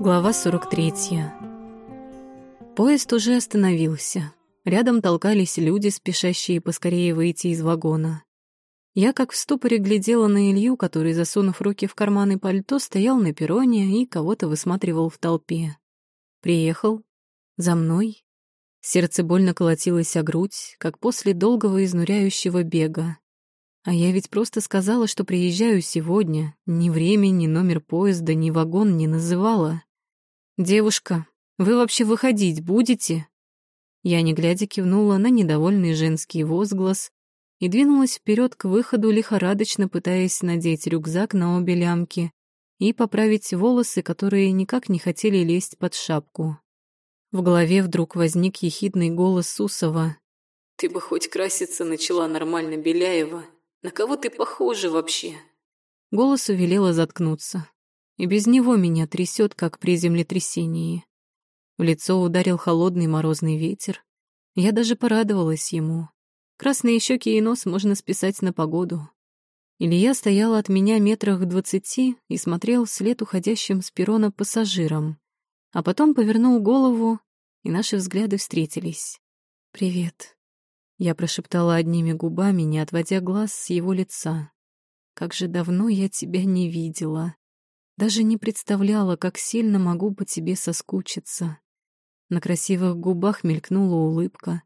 Глава 43. Поезд уже остановился. Рядом толкались люди, спешащие поскорее выйти из вагона. Я как в ступоре глядела на Илью, который, засунув руки в карманы пальто, стоял на перроне и кого-то высматривал в толпе. Приехал. За мной. Сердце больно колотилось о грудь, как после долгого изнуряющего бега. А я ведь просто сказала, что приезжаю сегодня. Ни время, ни номер поезда, ни вагон не называла. «Девушка, вы вообще выходить будете?» Я, не глядя, кивнула на недовольный женский возглас и двинулась вперед к выходу, лихорадочно пытаясь надеть рюкзак на обе лямки и поправить волосы, которые никак не хотели лезть под шапку. В голове вдруг возник ехидный голос Сусова. «Ты бы хоть краситься начала нормально, Беляева. На кого ты похожа вообще?» Голос увелела заткнуться. И без него меня трясет, как при землетрясении. В лицо ударил холодный морозный ветер. Я даже порадовалась ему. Красные щеки и нос можно списать на погоду. Илья стоял от меня метрах двадцати и смотрел вслед уходящим с перрона пассажирам. А потом повернул голову, и наши взгляды встретились. «Привет», я прошептала одними губами, не отводя глаз с его лица. «Как же давно я тебя не видела. Даже не представляла, как сильно могу по тебе соскучиться». На красивых губах мелькнула улыбка.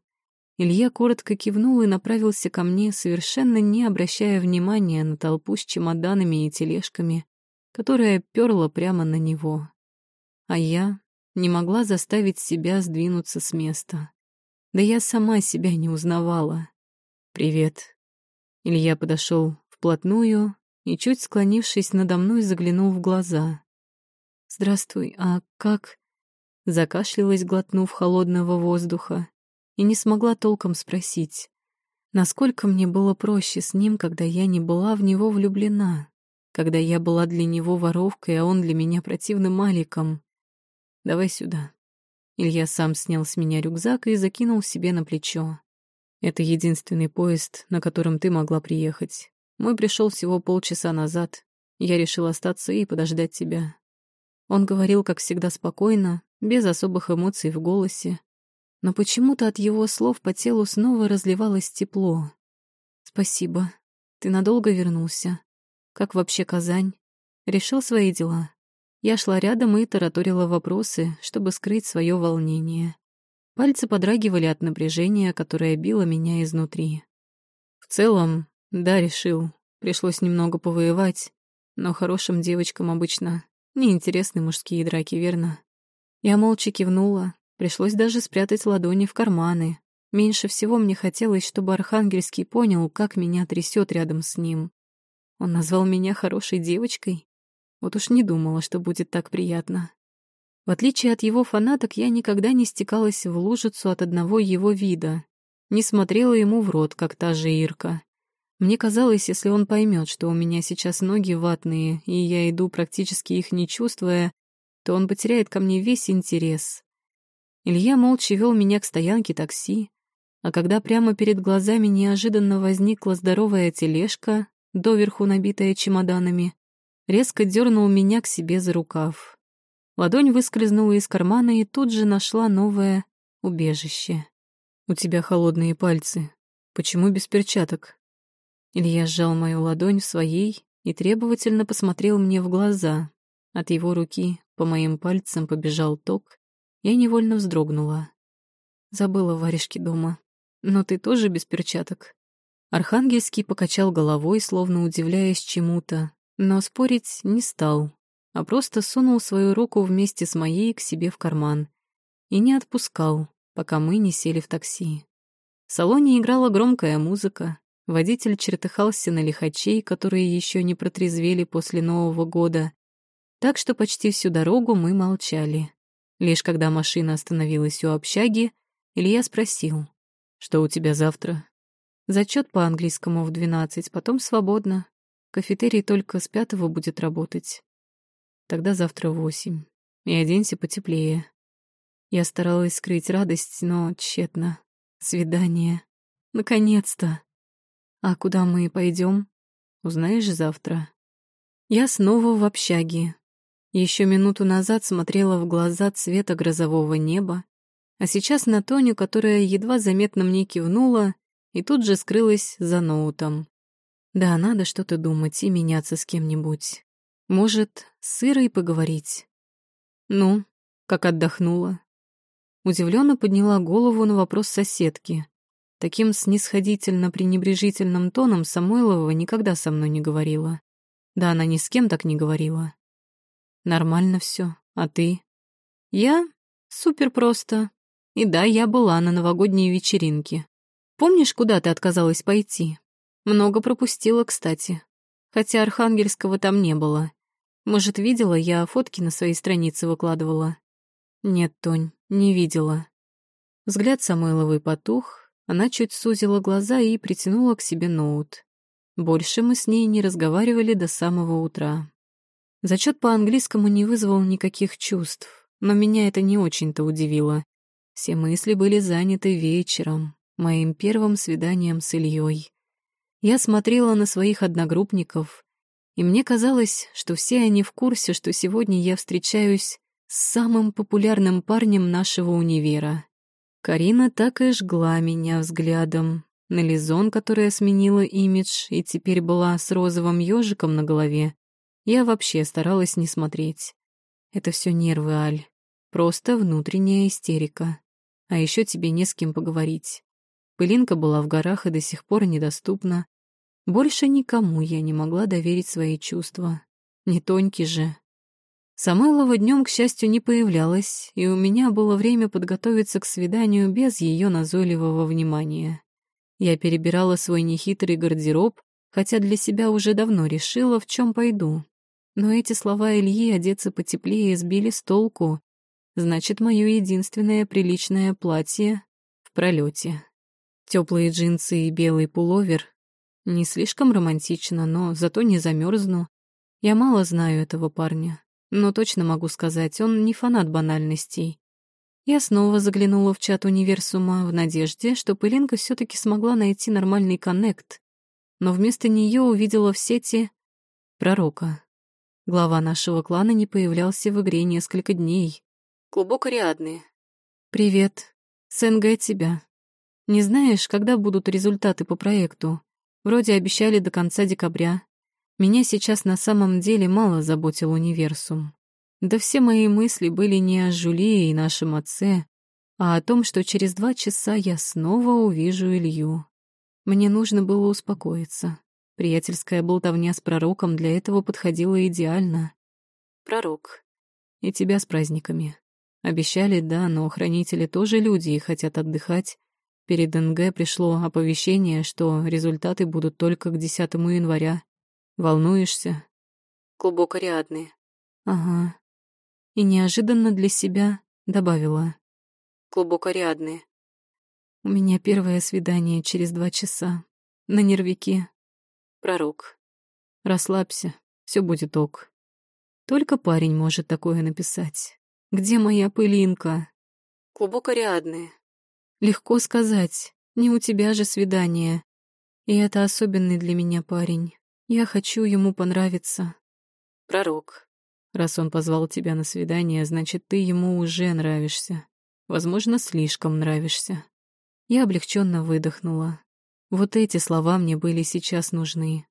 Илья коротко кивнул и направился ко мне, совершенно не обращая внимания на толпу с чемоданами и тележками, которая перла прямо на него. А я не могла заставить себя сдвинуться с места. Да я сама себя не узнавала. «Привет». Илья подошел вплотную и, чуть склонившись надо мной, заглянул в глаза. «Здравствуй, а как...» Закашлялась, глотнув холодного воздуха, и не смогла толком спросить, насколько мне было проще с ним, когда я не была в него влюблена, когда я была для него воровкой, а он для меня противным маликом. «Давай сюда», Илья сам снял с меня рюкзак и закинул себе на плечо. «Это единственный поезд, на котором ты могла приехать. Мой пришел всего полчаса назад. Я решил остаться и подождать тебя». Он говорил, как всегда, спокойно, без особых эмоций в голосе. Но почему-то от его слов по телу снова разливалось тепло. «Спасибо. Ты надолго вернулся? Как вообще Казань? Решил свои дела?» Я шла рядом и тараторила вопросы, чтобы скрыть свое волнение. Пальцы подрагивали от напряжения, которое било меня изнутри. В целом, да, решил. Пришлось немного повоевать, но хорошим девочкам обычно неинтересны мужские драки, верно? Я молча кивнула, пришлось даже спрятать ладони в карманы. Меньше всего мне хотелось, чтобы Архангельский понял, как меня трясет рядом с ним. Он назвал меня хорошей девочкой? Вот уж не думала, что будет так приятно. В отличие от его фанаток, я никогда не стекалась в лужицу от одного его вида, не смотрела ему в рот, как та же Ирка. Мне казалось, если он поймет, что у меня сейчас ноги ватные, и я иду практически их не чувствуя, то он потеряет ко мне весь интерес. Илья молча вел меня к стоянке такси, а когда прямо перед глазами неожиданно возникла здоровая тележка, доверху набитая чемоданами, резко дернул меня к себе за рукав. Ладонь выскользнула из кармана и тут же нашла новое убежище. «У тебя холодные пальцы. Почему без перчаток?» Илья сжал мою ладонь в своей и требовательно посмотрел мне в глаза. От его руки по моим пальцам побежал ток. Я невольно вздрогнула. Забыла варежки дома. Но ты тоже без перчаток. Архангельский покачал головой, словно удивляясь чему-то, но спорить не стал, а просто сунул свою руку вместе с моей к себе в карман и не отпускал, пока мы не сели в такси. В салоне играла громкая музыка, водитель чертыхался на лихачей, которые еще не протрезвели после Нового года, так что почти всю дорогу мы молчали. Лишь когда машина остановилась у общаги, Илья спросил, «Что у тебя завтра?» «Зачет по английскому в двенадцать, потом свободно. Кафетерий только с пятого будет работать. Тогда завтра восемь. И оденься потеплее. Я старалась скрыть радость, но тщетно. Свидание. Наконец-то. А куда мы пойдем? Узнаешь завтра. Я снова в общаге. Еще минуту назад смотрела в глаза цвета грозового неба, а сейчас на Тоню, которая едва заметно мне кивнула и тут же скрылась за ноутом. Да, надо что-то думать и меняться с кем-нибудь. Может, с Ирой поговорить? Ну, как отдохнула? Удивленно подняла голову на вопрос соседки. Таким снисходительно-пренебрежительным тоном Самойлова никогда со мной не говорила. Да она ни с кем так не говорила. Нормально все. А ты? Я? Супер просто. И да, я была на новогодней вечеринке. Помнишь, куда ты отказалась пойти? Много пропустила, кстати. Хотя Архангельского там не было. Может, видела, я фотки на своей странице выкладывала? Нет, Тонь, не видела. Взгляд Самойловой потух, она чуть сузила глаза и притянула к себе ноут. Больше мы с ней не разговаривали до самого утра. Зачет по английскому не вызвал никаких чувств, но меня это не очень-то удивило. Все мысли были заняты вечером, моим первым свиданием с Ильей. Я смотрела на своих одногруппников, и мне казалось, что все они в курсе, что сегодня я встречаюсь с самым популярным парнем нашего универа. Карина так и жгла меня взглядом. На Лизон, которая сменила имидж и теперь была с розовым ежиком на голове, я вообще старалась не смотреть. Это все нервы, Аль. Просто внутренняя истерика. А еще тебе не с кем поговорить. Пылинка была в горах и до сих пор недоступна. Больше никому я не могла доверить свои чувства. Не Тоньки же. Самойлова днем, к счастью, не появлялась, и у меня было время подготовиться к свиданию без ее назойливого внимания. Я перебирала свой нехитрый гардероб, хотя для себя уже давно решила, в чем пойду. Но эти слова Ильи одеться потеплее сбили с толку. Значит, мое единственное приличное платье в пролете. Теплые джинсы и белый пуловер. Не слишком романтично, но зато не замерзну. Я мало знаю этого парня, но точно могу сказать, он не фанат банальностей. Я снова заглянула в чат универсума в надежде, что Пылинка все таки смогла найти нормальный коннект, но вместо нее увидела в сети пророка. Глава нашего клана не появлялся в игре несколько дней. Клубок Ариадны. «Привет. СНГ тебя. Не знаешь, когда будут результаты по проекту? Вроде обещали до конца декабря. Меня сейчас на самом деле мало заботил универсум. Да все мои мысли были не о Жулии и нашем отце, а о том, что через два часа я снова увижу Илью. Мне нужно было успокоиться. Приятельская болтовня с пророком для этого подходила идеально. Пророк. И тебя с праздниками. Обещали, да, но хранители тоже люди и хотят отдыхать. Перед НГ пришло оповещение, что результаты будут только к 10 января. Волнуешься? Клубок Ариадны. Ага. И неожиданно для себя добавила. Клубок Ариадны. У меня первое свидание через два часа. На нервике. Пророк. Расслабься, все будет ок. Только парень может такое написать. Где моя пылинка? Клубок Ариадны. Легко сказать. Не у тебя же свидание. И это особенный для меня парень. Я хочу ему понравиться. Пророк. Раз он позвал тебя на свидание, значит, ты ему уже нравишься. Возможно, слишком нравишься. Я облегченно выдохнула. Вот эти слова мне были сейчас нужны.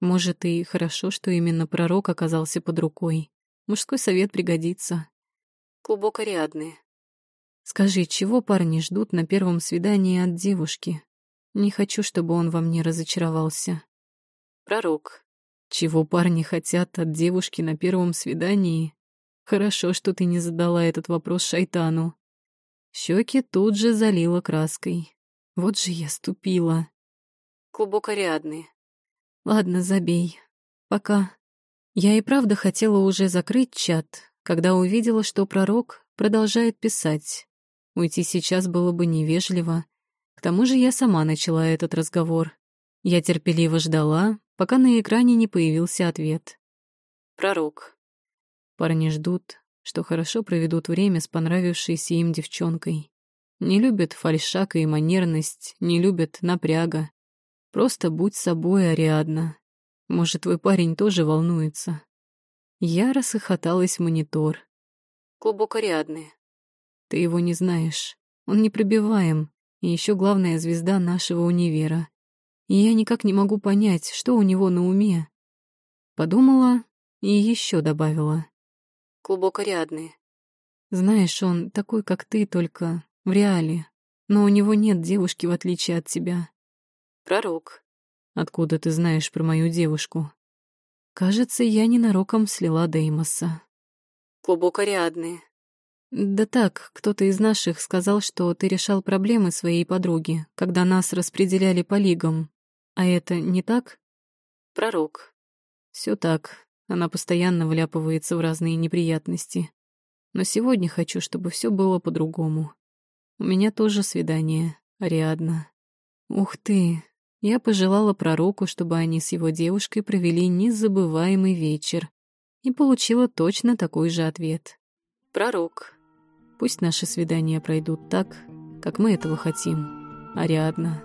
Может, и хорошо, что именно пророк оказался под рукой. Мужской совет пригодится. Клубок Ариадны. Скажи, чего парни ждут на первом свидании от девушки? Не хочу, чтобы он во мне разочаровался. Пророк. Чего парни хотят от девушки на первом свидании? Хорошо, что ты не задала этот вопрос шайтану. Щеки тут же залила краской. Вот же я ступила. Клубок Ариадны. Ладно, забей. Пока. Я и правда хотела уже закрыть чат, когда увидела, что пророк продолжает писать. Уйти сейчас было бы невежливо. К тому же я сама начала этот разговор. Я терпеливо ждала, пока на экране не появился ответ. Пророк. Парни ждут, что хорошо проведут время с понравившейся им девчонкой. Не любят фальшак и манерность, не любят напряга. Просто будь собой, Ариадна. Может, твой парень тоже волнуется. Я рассохоталась в монитор. Клубок Ариадны. Ты его не знаешь. Он непробиваем. И еще главная звезда нашего универа. И я никак не могу понять, что у него на уме. Подумала и еще добавила. Клубок Ариадны. Знаешь, он такой, как ты, только в реале. Но у него нет девушки, в отличие от тебя. Пророк. Откуда ты знаешь про мою девушку? Кажется, я ненароком слила Деймоса. Клубок Ариадны. Да так, кто-то из наших сказал, что ты решал проблемы своей подруги, когда нас распределяли по лигам. А это не так? Пророк. Все так. Она постоянно вляпывается в разные неприятности. Но сегодня хочу, чтобы все было по-другому. У меня тоже свидание, Ариадна. Ух ты, я пожелала пророку, чтобы они с его девушкой провели незабываемый вечер, и получила точно такой же ответ. «Пророк, пусть наши свидания пройдут так, как мы этого хотим, Ариадна».